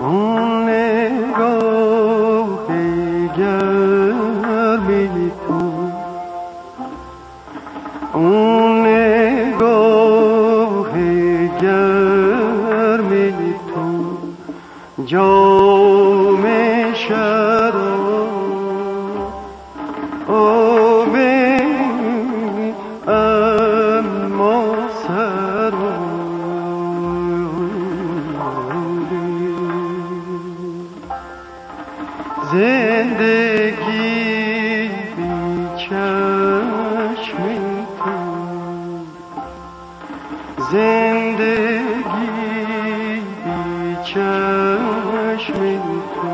اون نگاه گرمی تو. اون نگاه گرمی تو. جو Zindagi çeşmi tu? Zindagi çeşmi tu?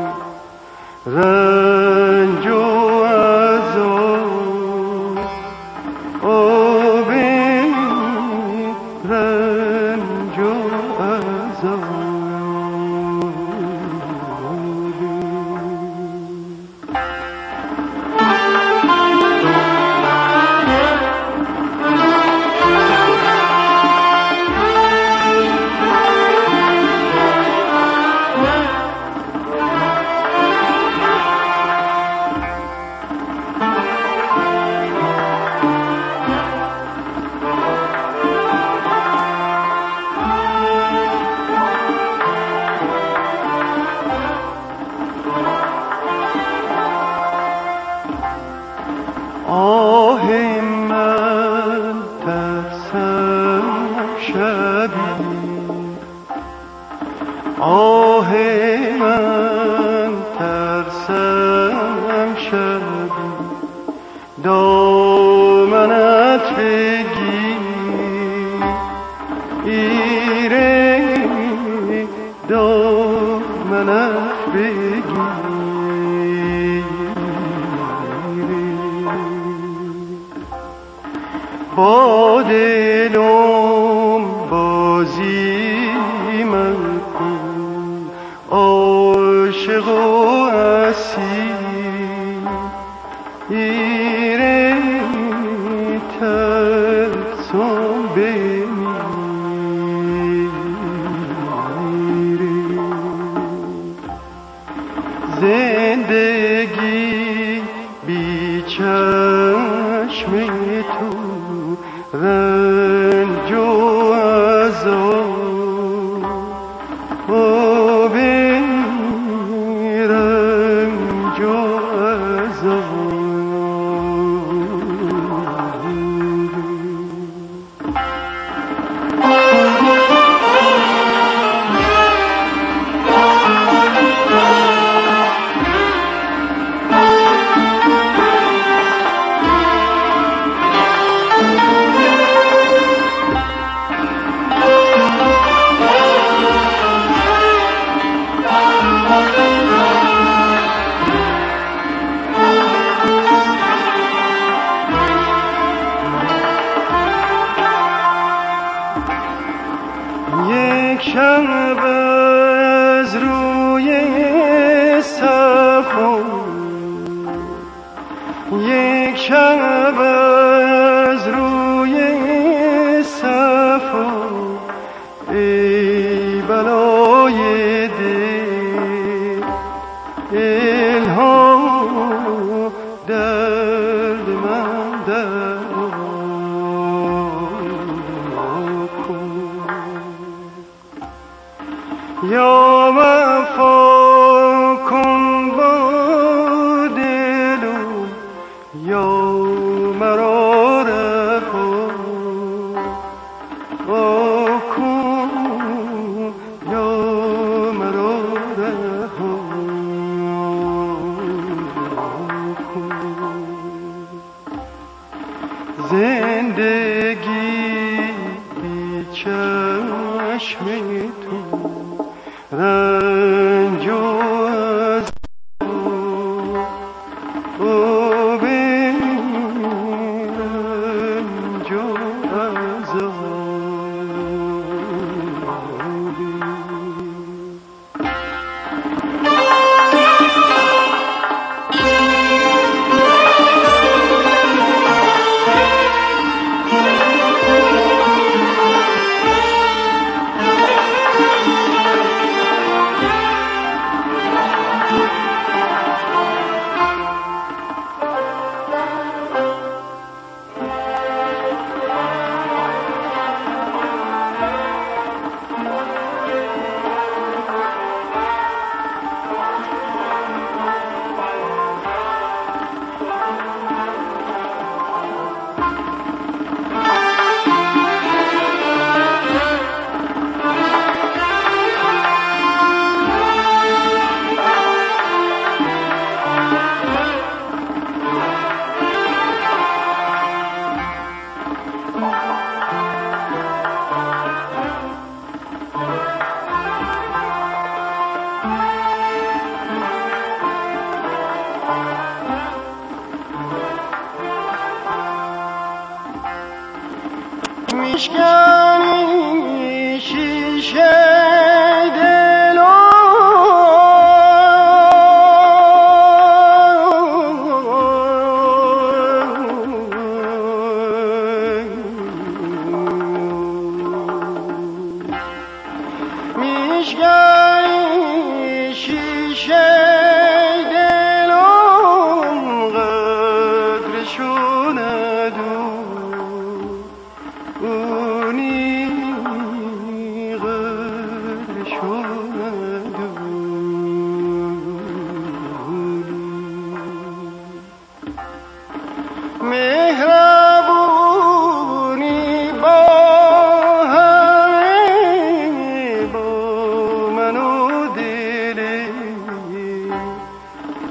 آه من ترسم شب دامنت بگیر. ایره دامنت بگیر. با دلو हो Zindegi çeşmeyi میشکنی شیشه